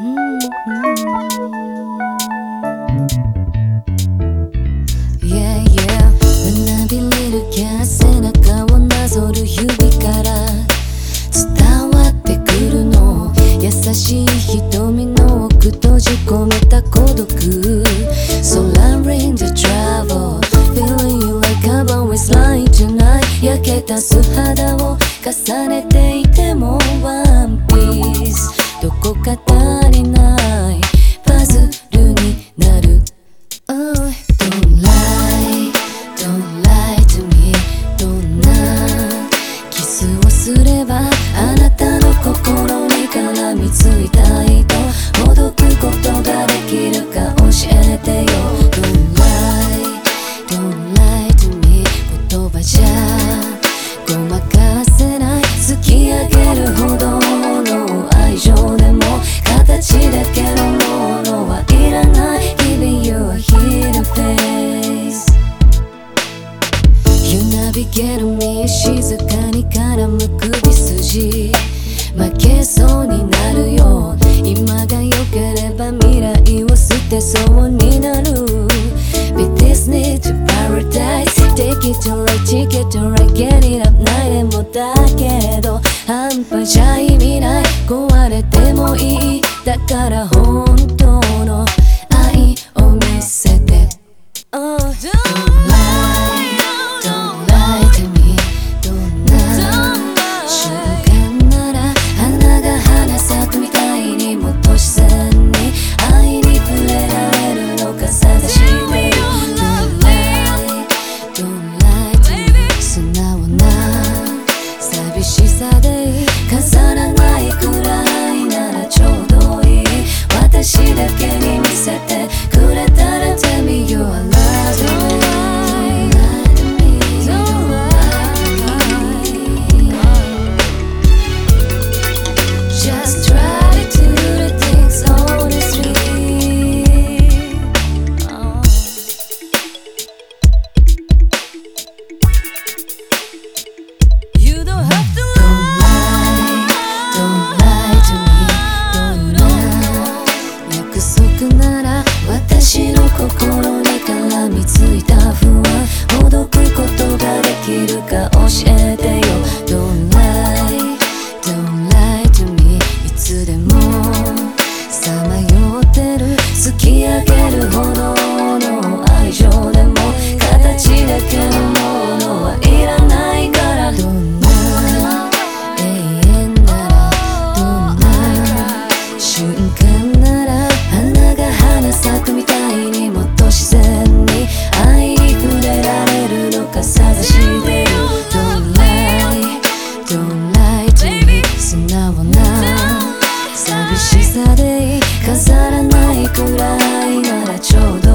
うん」「Yeah, yeah」「うなびれるきゃ背中をなぞる指から伝わってくるの」「やさしい瞳の奥閉じ込めた孤独」「ソラリンドトラブル」「Feeling you like a boy's line tonight」「やけた素肌を重ねていてもワンピースどこか足りない。パズルになる。Oh, don't lie, don't lie to me どんなキスをすればあなたの心に絡みついた糸。ほどくことができるか教えてよ。Don't lie, don't lie to me 言葉じゃびける身静かに絡む首筋負けそうになるよ今が良ければ未来を捨てそうになる。Be Disney to Paradise Take it or I take it or I get it up いもだけど半端じゃ意味ない。壊れてもいい。だから本当の愛を見せて、oh. しさで重ならないくらいならちょうどいい。私だけに見せて。心に絡みついた不安ほどくことができるか教えてよ。Don't lie, don't lie to me いつでもさまよってる。突き上げるほど cobrar y nada.